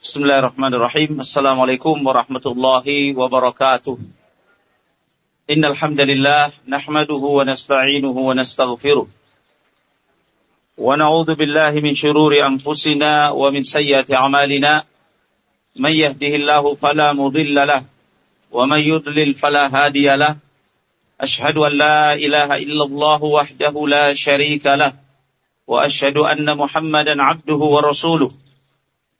Bismillahirrahmanirrahim. Assalamualaikum warahmatullahi wabarakatuh. Innal hamdalillah nahmaduhu wa nasta'inuhu wa nastaghfiruh. Wa na'udzu billahi min shururi anfusina wa min sayyiati a'malina. May yahdihillahu fala mudilla lah wa may yudlil fala hadiya lah. Ashhadu an la ilaha illallah wahdahu la sharika lah wa ashhadu anna Muhammadan 'abduhu wa rasuluhu.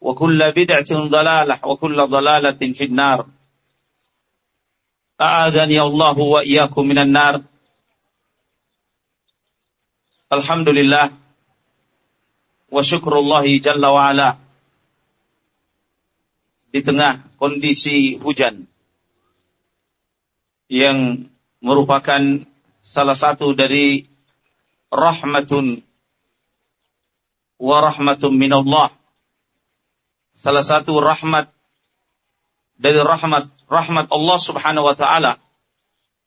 وكل بدعة ضلالة وكل ضلالة في النار أعاذني الله وإياكم من النار الحمد لله وشكر الله جل وعلا di tengah kondisi hujan yang merupakan salah satu dari rahmatun wa rahmatun minallah salah satu rahmat dari rahmat rahmat Allah Subhanahu wa taala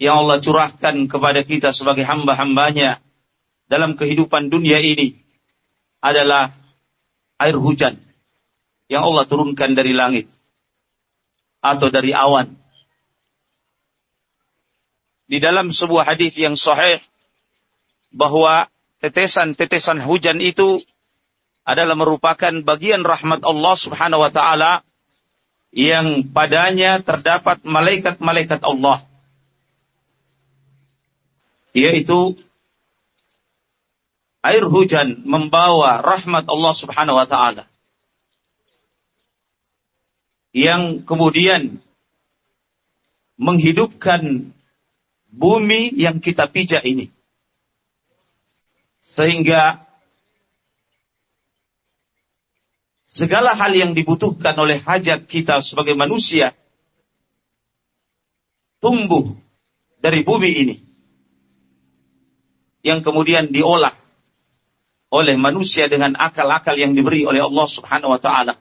yang Allah curahkan kepada kita sebagai hamba-hambanya dalam kehidupan dunia ini adalah air hujan yang Allah turunkan dari langit atau dari awan. Di dalam sebuah hadis yang sahih bahwa tetesan-tetesan hujan itu adalah merupakan bagian rahmat Allah Subhanahu wa taala yang padanya terdapat malaikat-malaikat Allah yaitu air hujan membawa rahmat Allah Subhanahu wa taala yang kemudian menghidupkan bumi yang kita pijak ini. Sehingga segala hal yang dibutuhkan oleh hajat kita sebagai manusia tumbuh dari bumi ini. Yang kemudian diolah oleh manusia dengan akal-akal yang diberi oleh Allah Subhanahu wa taala.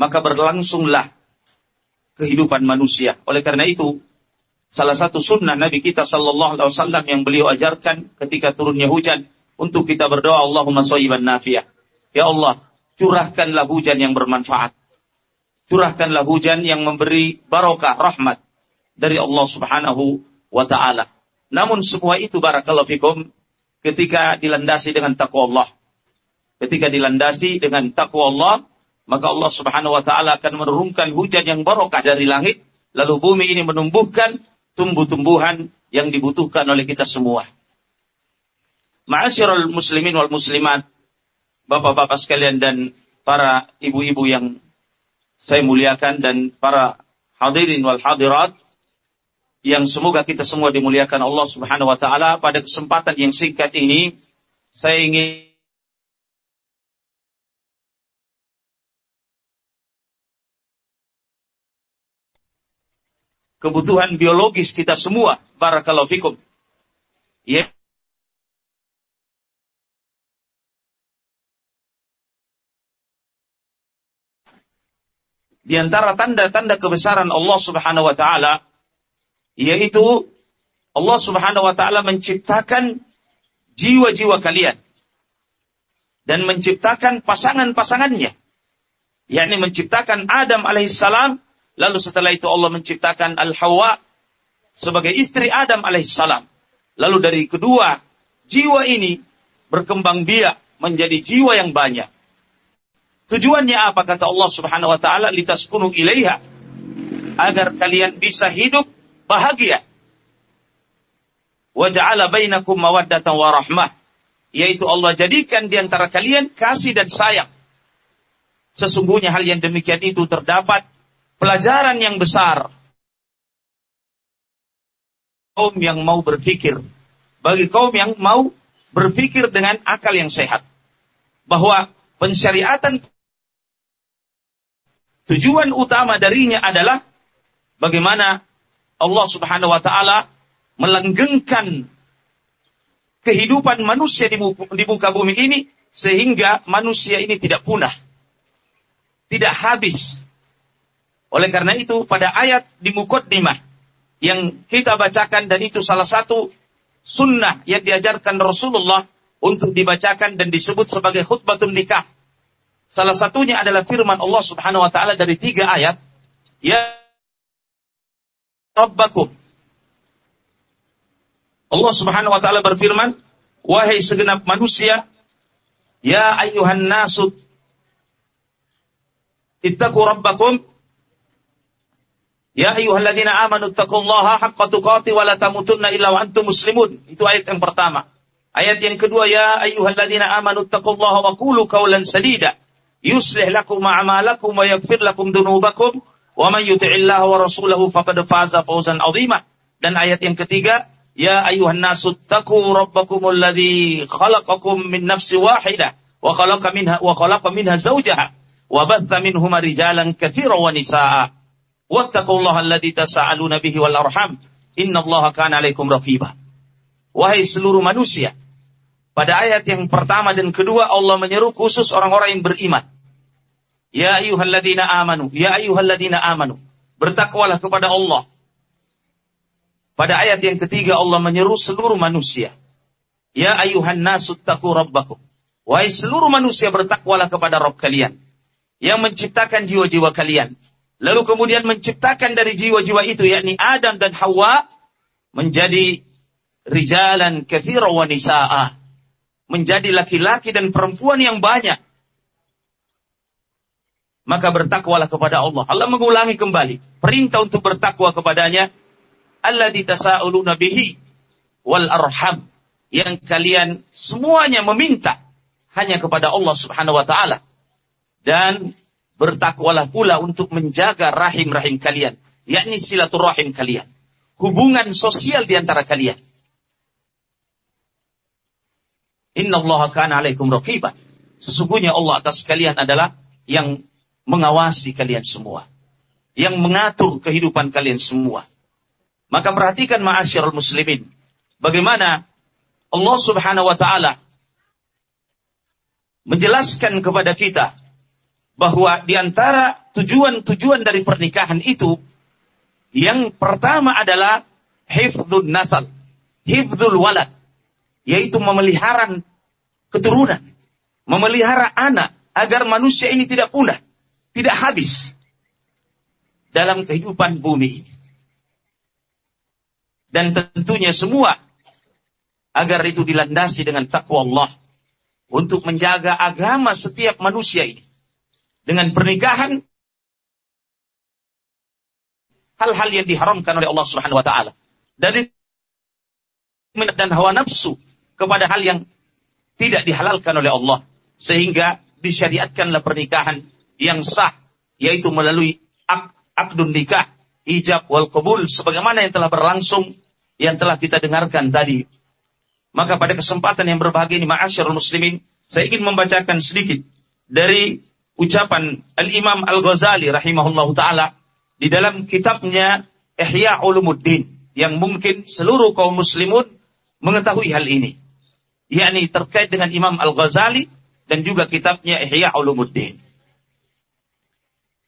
Maka berlangsunglah kehidupan manusia. Oleh karena itu salah satu sunnah Nabi kita sallallahu alaihi wasallam yang beliau ajarkan ketika turunnya hujan untuk kita berdoa Allahumma shayyiban nafiah ya Allah curahkanlah hujan yang bermanfaat. Curahkanlah hujan yang memberi barokah, rahmat dari Allah Subhanahu wa taala. Namun semua itu barakallahu fikum ketika dilandasi dengan takwa Allah. Ketika dilandasi dengan takwa Allah, maka Allah Subhanahu wa taala akan menurunkan hujan yang barokah dari langit, lalu bumi ini menumbuhkan tumbuh-tumbuhan yang dibutuhkan oleh kita semua. Ma'asyiral muslimin wal muslimat, bapak-bapak sekalian dan para ibu-ibu yang saya muliakan dan para hadirin wal hadirat yang semoga kita semua dimuliakan Allah Subhanahu wa taala pada kesempatan yang singkat ini saya ingin kebutuhan biologis kita semua barakallahu fikum ya di antara tanda-tanda kebesaran Allah Subhanahu wa taala yaitu Allah Subhanahu wa taala menciptakan jiwa-jiwa kalian dan menciptakan pasangan-pasangannya. Yakni menciptakan Adam alaihissalam lalu setelah itu Allah menciptakan Al-Hawa sebagai istri Adam alaihissalam. Lalu dari kedua jiwa ini berkembang biak menjadi jiwa yang banyak Tujuannya apa kata Allah Subhanahu wa taala litaskunu ilaiha agar kalian bisa hidup bahagia. Wa ja'ala bainakum mawaddatan wa rahmah. Yaitu Allah jadikan di antara kalian kasih dan sayang. Sesungguhnya hal yang demikian itu terdapat pelajaran yang besar. Kaum yang mau berpikir. Bagi kaum yang mau berpikir dengan akal yang sehat. Bahwa pensyariatan tujuan utama darinya adalah bagaimana Allah Subhanahu wa taala melanggengkan kehidupan manusia di muka, di muka bumi ini sehingga manusia ini tidak punah. Tidak habis. Oleh karena itu pada ayat di Mukaddimah yang kita bacakan dan itu salah satu sunnah yang diajarkan Rasulullah untuk dibacakan dan disebut sebagai khutbatun nikah. Salah satunya adalah firman Allah Subhanahu wa taala dari tiga ayat, ya Rabbakum. Allah Subhanahu wa taala berfirman, wahai segenap manusia, ya ayyuhan nasu ittaqu rabbakum Ya ayyuhalladzina amanu taqullaha haqqa tuqati wa la tamutunna illa wa antum muslimun. Itu ayat yang pertama. Ayat yang kedua, ya ayyuhalladzina amanu taqullaha wa qulu qawlan sadida. A'malakum wa yaghfir lakum dunubakum Wa man yuti'illah wa rasulahu faqad faza fawzan 'azima. Dan ayat yang ketiga, ya ayuhan nasu taqu rabbakumul min nafsi wahidah wa khalaqa minha wa khalaqa minha zawjaha wa batha minhuma rijalan katsiran wa nisaa. Wattaqullaha alladzi tasaaluna bihi wal arham. Innallaha kana. Wahai seluruh manusia, pada ayat yang pertama dan kedua Allah menyeru khusus orang-orang yang beriman. Ya ayyuhalladzina amanu, ya ayyuhalladzina amanu. Bertakwalah kepada Allah. Pada ayat yang ketiga Allah menyeru seluruh manusia. Ya ayuhan nasu taku rabbakum. Wahai seluruh manusia bertakwalah kepada Rabb kalian. Yang menciptakan jiwa-jiwa kalian. Lalu kemudian menciptakan dari jiwa-jiwa itu yakni Adam dan Hawa menjadi rijalan kathira wa nisa'a. Menjadi laki-laki dan perempuan yang banyak maka bertakwalah kepada Allah. Allah mengulangi kembali perintah untuk bertakwa kepadanya. Allah ditasa'uluna bihi wal arham. Yang kalian semuanya meminta hanya kepada Allah subhanahu wa ta'ala. Dan bertakwalah pula untuk menjaga rahim-rahim kalian. Yakni silaturahim kalian. Hubungan sosial di antara kalian. Inna Allah kana alaikum raqiban. Sesungguhnya Allah atas kalian adalah yang mengawasi kalian semua. Yang mengatur kehidupan kalian semua. Maka perhatikan ma'asyarul muslimin. Bagaimana Allah subhanahu wa ta'ala menjelaskan kepada kita bahwa di antara tujuan-tujuan dari pernikahan itu yang pertama adalah hifdzul nasal, hifdzul walad, yaitu memelihara keturunan, memelihara anak agar manusia ini tidak punah tidak habis dalam kehidupan bumi ini. Dan tentunya semua agar itu dilandasi dengan takwa Allah untuk menjaga agama setiap manusia ini. Dengan pernikahan hal-hal yang diharamkan oleh Allah Subhanahu wa taala. Dari dan hawa nafsu kepada hal yang tidak dihalalkan oleh Allah sehingga disyariatkanlah pernikahan yang sah yaitu melalui ak akdun nikah, ijab wal qabul sebagaimana yang telah berlangsung yang telah kita dengarkan tadi. Maka pada kesempatan yang berbahagia ini ma'asyarul muslimin, saya ingin membacakan sedikit dari ucapan Al-Imam Al-Ghazali rahimahullahu taala di dalam kitabnya Ihya Ulumuddin yang mungkin seluruh kaum muslimun mengetahui hal ini. Yakni terkait dengan Imam Al-Ghazali dan juga kitabnya Ihya Ulumuddin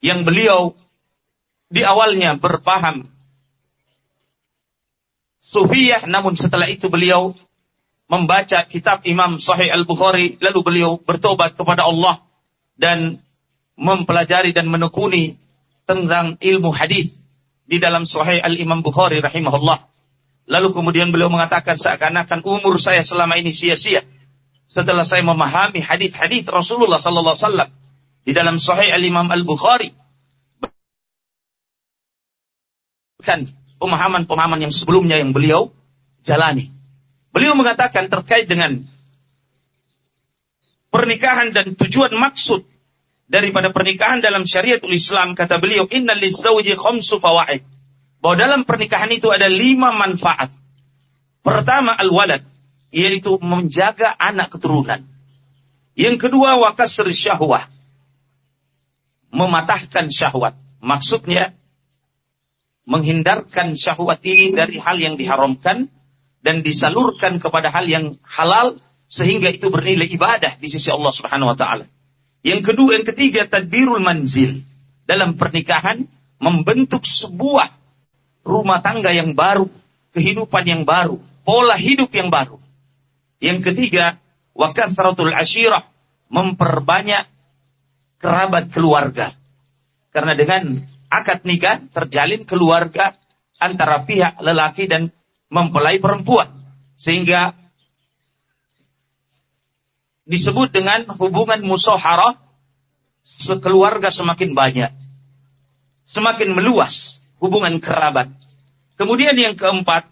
yang beliau di awalnya berpaham Sufiyah namun setelah itu beliau membaca kitab Imam Sahih Al-Bukhari lalu beliau bertobat kepada Allah dan mempelajari dan menekuni tentang ilmu hadis di dalam Sahih Al-Imam Bukhari rahimahullah. Lalu kemudian beliau mengatakan seakan-akan umur saya selama ini sia-sia setelah saya memahami hadis-hadis Rasulullah sallallahu alaihi wasallam di dalam Sahih Al Imam Al Bukhari kan pemahaman-pemahaman yang sebelumnya yang beliau jalani. Beliau mengatakan terkait dengan pernikahan dan tujuan maksud daripada pernikahan dalam syariatul Islam kata beliau innal lizawji khamsu fawaid bahwa dalam pernikahan itu ada lima manfaat. Pertama al-walad. Yaitu menjaga anak keturunan. Yang kedua wakasr syahwah. Mematahkan syahwat. Maksudnya menghindarkan syahwat ini dari hal yang diharamkan dan disalurkan kepada hal yang halal sehingga itu bernilai ibadah di sisi Allah Subhanahu wa taala. Yang kedua, yang ketiga, tadbirul manzil. Dalam pernikahan, membentuk sebuah rumah tangga yang baru, kehidupan yang baru, pola hidup yang baru. Yang ketiga, wakathratul ashirah, memperbanyak kerabat keluarga. Karena dengan akad nikah terjalin keluarga antara pihak lelaki dan mempelai perempuan. Sehingga disebut dengan hubungan musoharah sekeluarga semakin banyak. Semakin meluas hubungan kerabat. Kemudian yang keempat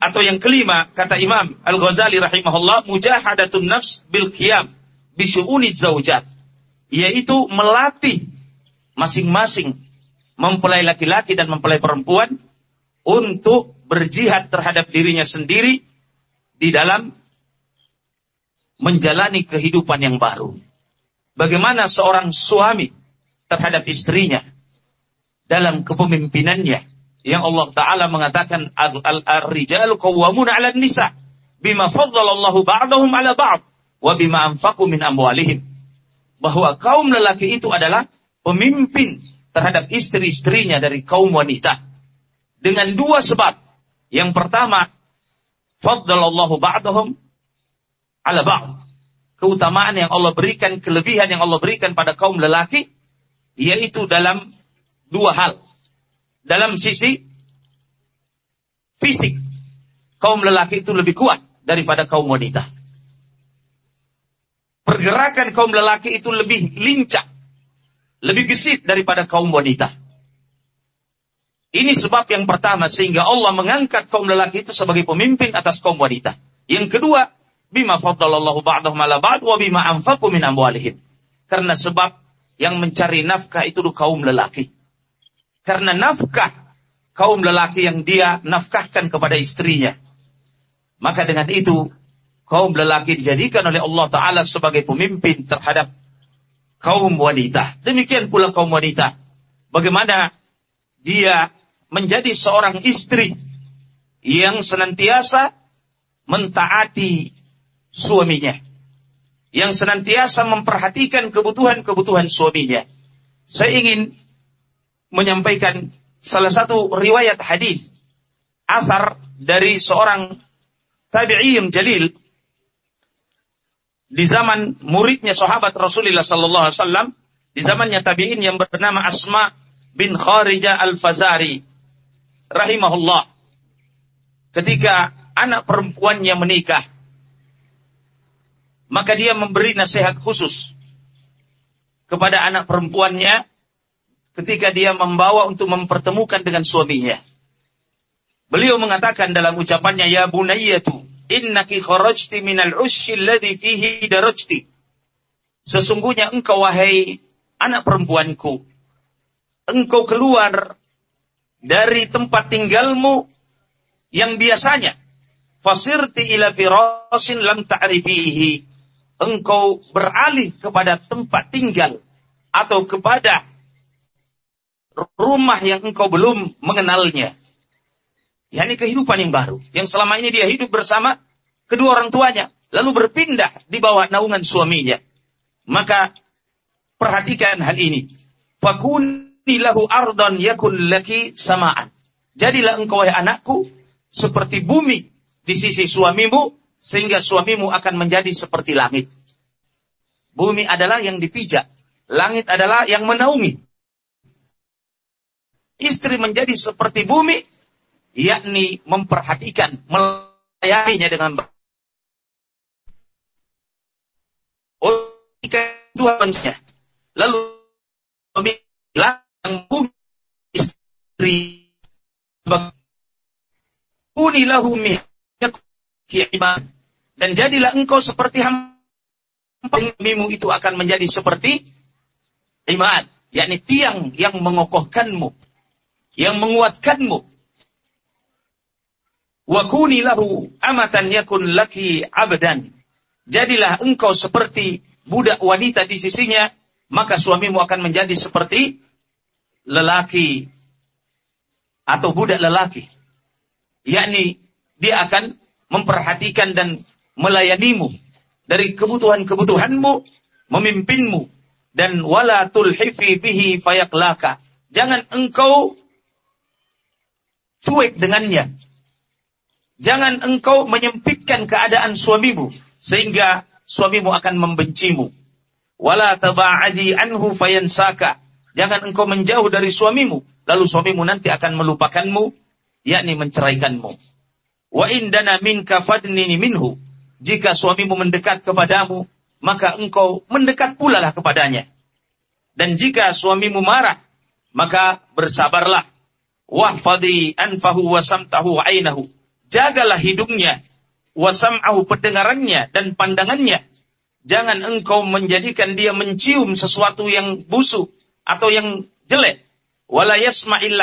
atau yang kelima kata Imam Al-Ghazali rahimahullah mujahadatun nafs bil qiyam bisyu'uni zaujat yaitu melatih masing-masing mempelai laki-laki dan mempelai perempuan untuk berjihad terhadap dirinya sendiri di dalam menjalani kehidupan yang baru. Bagaimana seorang suami terhadap istrinya dalam kepemimpinannya. Yang Allah Ta'ala mengatakan al-rijalu qawwamuna 'ala nisa bima faddalallahu ba'dahum 'ala ba'd wa bima anfaqu min amwalihim. Bahwa kaum lelaki itu adalah pemimpin terhadap istri-istrinya dari kaum wanita. Dengan dua sebab. Yang pertama faddalallahu ba'dahum ala ba'd. Keutamaan yang Allah berikan, kelebihan yang Allah berikan pada kaum lelaki, yaitu dalam dua hal. Dalam sisi fisik, kaum lelaki itu lebih kuat daripada kaum wanita. Pergerakan kaum lelaki itu lebih lincah, lebih gesit daripada kaum wanita. Ini sebab yang pertama sehingga Allah mengangkat kaum lelaki itu sebagai pemimpin atas kaum wanita. Yang kedua, bima faddalallahu ba'dahum ala ba'd wa bima anfaqu min amwalihim. Karena sebab yang mencari nafkah itu kaum lelaki. Karena nafkah kaum lelaki yang dia nafkahkan kepada istrinya. Maka dengan itu kaum lelaki dijadikan oleh Allah Ta'ala sebagai pemimpin terhadap kaum wanita. Demikian pula kaum wanita. Bagaimana dia menjadi seorang istri yang senantiasa mentaati suaminya. Yang senantiasa memperhatikan kebutuhan-kebutuhan suaminya. Saya ingin menyampaikan salah satu riwayat hadis asar dari seorang tabi'in jalil di zaman muridnya sahabat Rasulullah sallallahu alaihi wasallam di zamannya tabi'in yang bernama Asma bin Kharijah Al-Fazari rahimahullah. Ketika anak perempuannya menikah maka dia memberi nasihat khusus kepada anak perempuannya ketika dia membawa untuk mempertemukan dengan suaminya. Beliau mengatakan dalam ucapannya, Ya bunayyatu, innaki kharajti minal ushi alladhi fihi darajti. Sesungguhnya engkau wahai anak perempuanku, engkau keluar dari tempat tinggalmu yang biasanya. Fasirti ila firasin lam ta'rifihi engkau beralih kepada tempat tinggal atau kepada rumah yang engkau belum mengenalnya. Ya, ini kehidupan yang baru. Yang selama ini dia hidup bersama kedua orang tuanya. Lalu berpindah di bawah naungan suaminya. Maka perhatikan hal ini. Fakuni lahu ardon yakun laki samaan. Jadilah engkau wahai anakku seperti bumi di sisi suamimu sehingga suamimu akan menjadi seperti langit. Bumi adalah yang dipijak, langit adalah yang menaungi. Istri menjadi seperti bumi, yakni memperhatikan, melayaninya dengan baik. Oh, Tuhannya. Lalu yang bumi istri dan jadilah engkau seperti hamba itu akan menjadi seperti iman, yakni tiang yang mengokohkanmu, yang menguatkanmu. Wa kuni lahu amatan yakun laki abdan. Jadilah engkau seperti budak wanita di sisinya, maka suamimu akan menjadi seperti lelaki atau budak lelaki yakni dia akan memperhatikan dan melayanimu dari kebutuhan-kebutuhanmu, memimpinmu dan wala tulhifi bihi fayaklaka. Jangan engkau cuek dengannya. Jangan engkau menyempitkan keadaan suamimu sehingga suamimu akan membencimu. Wala taba'adi anhu fayansaka. Jangan engkau menjauh dari suamimu lalu suamimu nanti akan melupakanmu yakni menceraikanmu. Wa indana minka fadnini minhu. Jika suamimu mendekat kepadamu, maka engkau mendekat pula lah kepadanya. Dan jika suamimu marah, maka bersabarlah. Wahfadi anfahu wasamtahu ainahu. Jagalah hidungnya, wasam'ahu pendengarannya dan pandangannya. Jangan engkau menjadikan dia mencium sesuatu yang busuk atau yang jelek. Wala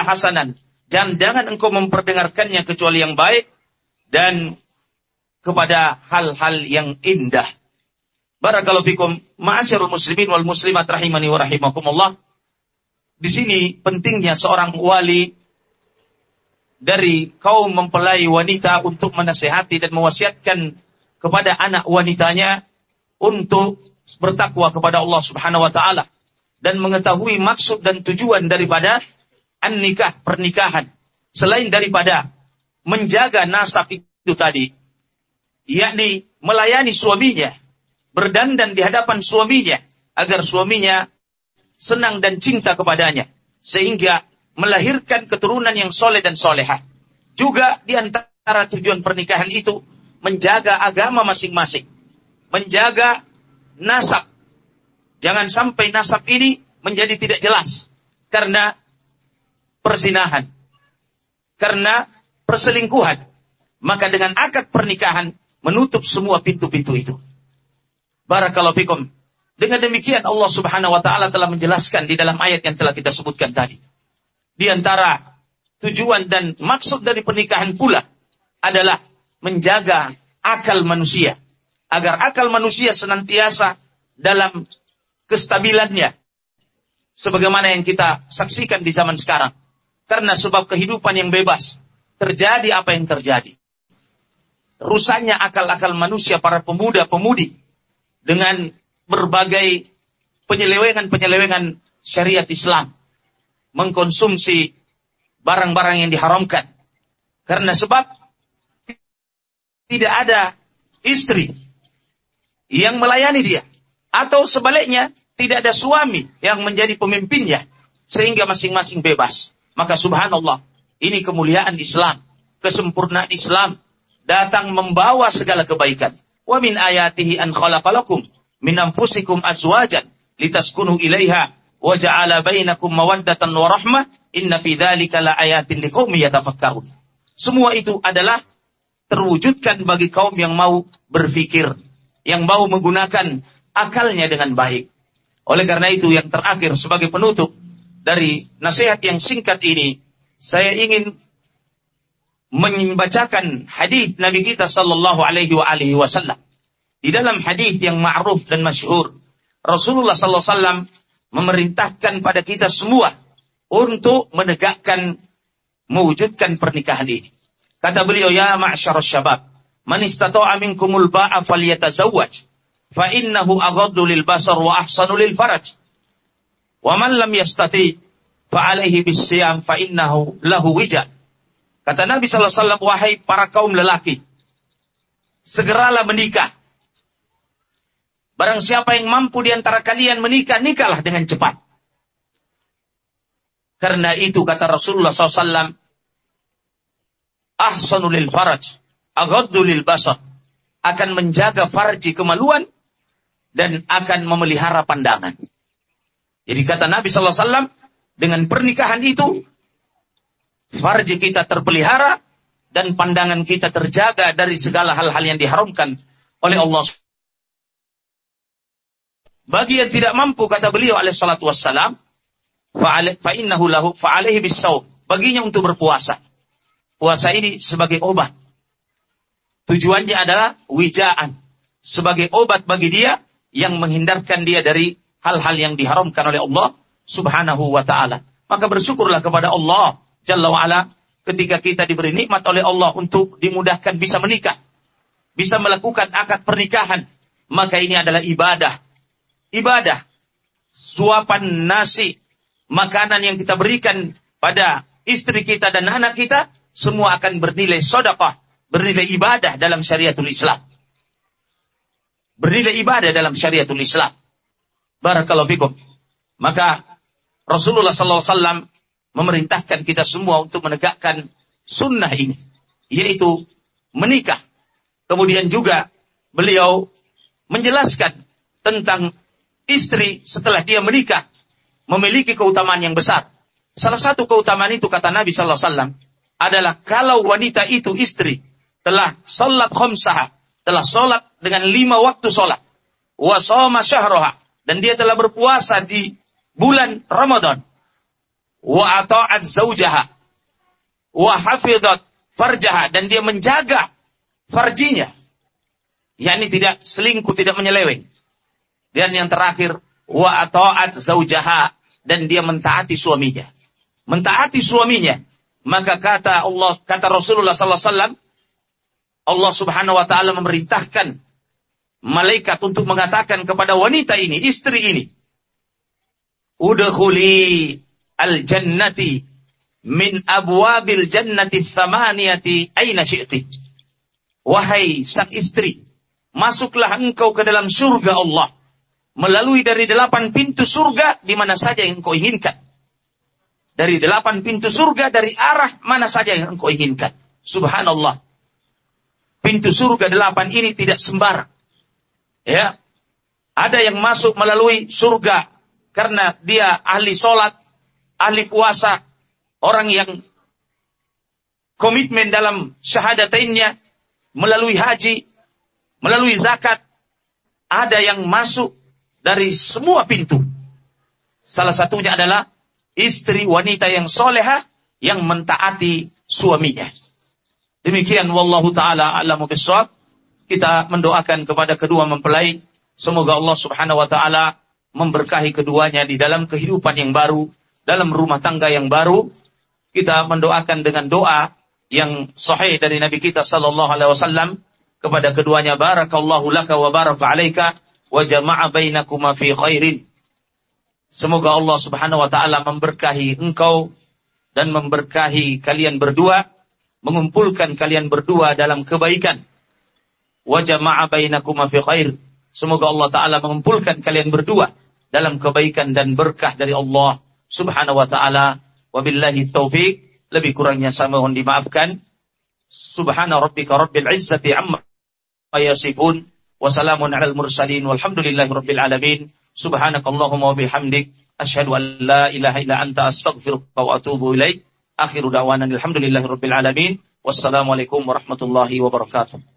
hasanan dan jangan engkau memperdengarkannya kecuali yang baik dan kepada hal-hal yang indah. Barakallahu fikum, ma'asyarul muslimin wal muslimat rahimani wa rahimakumullah. Di sini pentingnya seorang wali dari kaum mempelai wanita untuk menasehati dan mewasiatkan kepada anak wanitanya untuk bertakwa kepada Allah Subhanahu wa taala dan mengetahui maksud dan tujuan daripada an-nikah, pernikahan. Selain daripada menjaga nasab itu tadi, yakni melayani suaminya, berdandan di hadapan suaminya, agar suaminya senang dan cinta kepadanya. Sehingga melahirkan keturunan yang soleh dan soleha. Juga di antara tujuan pernikahan itu, menjaga agama masing-masing. Menjaga nasab. Jangan sampai nasab ini menjadi tidak jelas. Karena persinahan. Karena perselingkuhan. Maka dengan akad pernikahan menutup semua pintu-pintu itu. Barakallahu fikum. Dengan demikian Allah Subhanahu wa taala telah menjelaskan di dalam ayat yang telah kita sebutkan tadi. Di antara tujuan dan maksud dari pernikahan pula adalah menjaga akal manusia agar akal manusia senantiasa dalam kestabilannya sebagaimana yang kita saksikan di zaman sekarang karena sebab kehidupan yang bebas. Terjadi apa yang terjadi. Rusaknya akal-akal manusia para pemuda-pemudi. Dengan berbagai penyelewengan-penyelewengan syariat Islam. Mengkonsumsi barang-barang yang diharamkan. Karena sebab tidak ada istri yang melayani dia. Atau sebaliknya, tidak ada suami yang menjadi pemimpinnya. Sehingga masing-masing bebas. Maka subhanallah, ini kemuliaan Islam, kesempurnaan Islam datang membawa segala kebaikan. Wa min ayatihi an khalaqalakum min anfusikum azwajan litaskunu ilaiha wa ja'ala bainakum mawaddatan wa rahmah inna fi dzalika la ayatin liqaumin yatafakkarun. Semua itu adalah terwujudkan bagi kaum yang mau berpikir, yang mau menggunakan akalnya dengan baik. Oleh karena itu yang terakhir sebagai penutup dari nasihat yang singkat ini, saya ingin membacakan hadis Nabi kita sallallahu alaihi wasallam. Di dalam hadis yang ma'ruf dan masyhur, Rasulullah sallallahu alaihi wasallam memerintahkan pada kita semua untuk menegakkan mewujudkan pernikahan ini. Kata beliau, "Ya ma'syar syabab, man istata'a minkumul ba'a falyatazawwaj, fa innahu aghaddu lil basar wa ahsanu lil faraj." Wa man lam yastati fa alaihi bisyam fa innahu lahu wija. Kata Nabi sallallahu alaihi wasallam wahai para kaum lelaki segeralah menikah. Barang siapa yang mampu di antara kalian menikah, nikahlah dengan cepat. Karena itu kata Rasulullah SAW, ahsanu lil faraj, agaddu lil basar, akan menjaga farji kemaluan dan akan memelihara pandangan. Jadi kata Nabi SAW, dengan pernikahan itu, farji kita terpelihara dan pandangan kita terjaga dari segala hal-hal yang diharamkan oleh Allah. Bagi yang tidak mampu kata beliau alaihi salatu wassalam, fa lahu fa bisawm. Baginya untuk berpuasa. Puasa ini sebagai obat. Tujuannya adalah wijaan. Sebagai obat bagi dia yang menghindarkan dia dari hal-hal yang diharamkan oleh Allah subhanahu wa ta'ala. Maka bersyukurlah kepada Allah Jalla wa'ala ketika kita diberi nikmat oleh Allah untuk dimudahkan bisa menikah. Bisa melakukan akad pernikahan. Maka ini adalah ibadah. Ibadah. Suapan nasi. Makanan yang kita berikan pada istri kita dan anak kita. Semua akan bernilai sodakah. Bernilai ibadah dalam syariatul Islam. Bernilai ibadah dalam syariatul Islam. Barakallahu fikum. Maka Rasulullah SAW memerintahkan kita semua untuk menegakkan sunnah ini. Yaitu menikah. Kemudian juga beliau menjelaskan tentang istri setelah dia menikah. Memiliki keutamaan yang besar. Salah satu keutamaan itu kata Nabi Sallallahu Alaihi Wasallam adalah kalau wanita itu istri telah salat khomsah, telah sholat dengan lima waktu sholat, wasoma syahroha, dan dia telah berpuasa di bulan Ramadan. Wa ata'at zaujaha. Wa hafidhat farjaha. Dan dia menjaga farjinya. yakni tidak selingkuh, tidak menyeleweng. Dan yang terakhir, wa ata'at zaujaha. Dan dia mentaati suaminya. Mentaati suaminya. Maka kata Allah, kata Rasulullah sallallahu alaihi wasallam, Allah Subhanahu wa taala memerintahkan malaikat untuk mengatakan kepada wanita ini, istri ini, udkhuli al-jannati min abwabil jannati thamaniyati aina syi'ti. Wahai sang istri, masuklah engkau ke dalam surga Allah melalui dari delapan pintu surga di mana saja yang engkau inginkan. Dari delapan pintu surga dari arah mana saja yang engkau inginkan. Subhanallah. Pintu surga delapan ini tidak sembarang. Ya. Ada yang masuk melalui surga karena dia ahli sholat, ahli puasa, orang yang komitmen dalam syahadatainnya, melalui haji, melalui zakat, ada yang masuk dari semua pintu. Salah satunya adalah istri wanita yang soleha yang mentaati suaminya. Demikian wallahu taala alamu bisawab. Kita mendoakan kepada kedua mempelai semoga Allah Subhanahu wa taala memberkahi keduanya di dalam kehidupan yang baru, dalam rumah tangga yang baru. Kita mendoakan dengan doa yang sahih dari Nabi kita sallallahu alaihi wasallam kepada keduanya barakallahu laka wa baraka alaika wa jama'a bainakuma fi khairin. Semoga Allah Subhanahu wa taala memberkahi engkau dan memberkahi kalian berdua, mengumpulkan kalian berdua dalam kebaikan. Wa jama'a bainakuma fi khair. Semoga Allah taala mengumpulkan kalian berdua dalam kebaikan dan berkah dari Allah Subhanahu wa taala. Wabillahi taufik. Lebih kurangnya saya mohon dimaafkan. Subhana rabbika rabbil izzati amma yasifun. Wassalamun alal mursalin. Walhamdulillahi rabbil bihamdik. Ashhadu an la illa anta astaghfiruka wa atubu. Akhiru da'wanan alhamdulillahi. Wassalamualaikum warahmatullahi wabarakatuh.